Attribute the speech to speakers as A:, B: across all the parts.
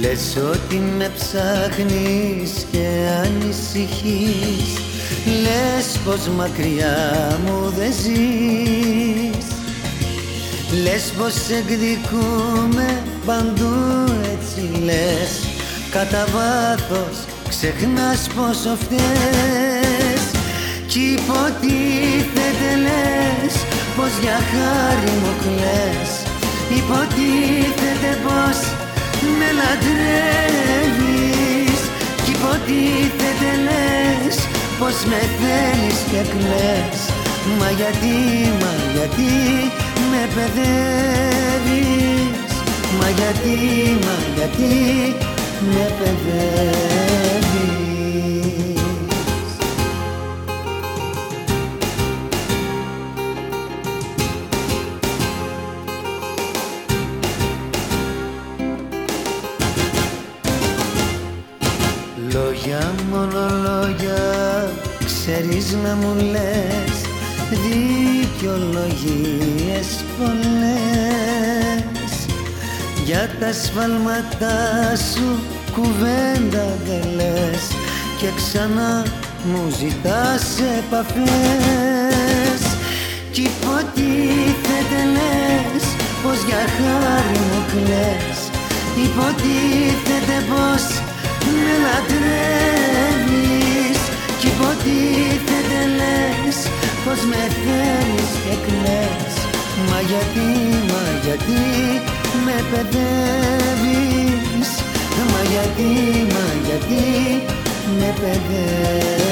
A: Λες ότι με ψάχνεις και ανησυχείς. Λες πως μακριά μου δεν ζεις. Λες πως εκδικούμε παντού έτσι λες. Κατά βάθος ξεχνάς πόσο φταίς. Κι υποτίθεται λες πως για χάρη μου κλαις. Υποτίθεται πως με θέλεις και κλαις. Μα γιατί, μα γιατί με παιδεύεις. Μα γιατί, μα γιατί με παιδεύεις. Λόγια μόνο λόγια ξέρεις να μου λες δικαιολογίες πολλές. Για τα σφάλματά σου κουβέντα δεν λες και ξανά μου ζητάς επαφές. Κι υποτίθεται λες πως για χάρη μου κλαις. Υποτίθεται πως πως με θέλεις και κλαις. Μα γιατί, μα γιατί με παιδεύεις. Μα γιατί, μα γιατί με παιδεύεις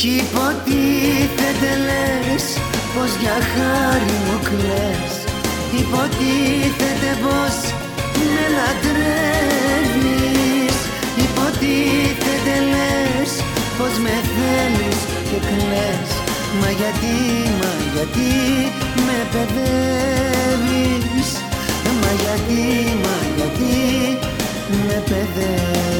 A: Κι υποτίθεται λες πως για χάρη μου κλαις. Υποτίθεται πως με λατρεύεις. Υποτίθεται λες πως με θέλεις και κλαις. Μα γιατί, μα γιατί με παιδεύεις. Μα γιατί, μα γιατί με παιδεύεις.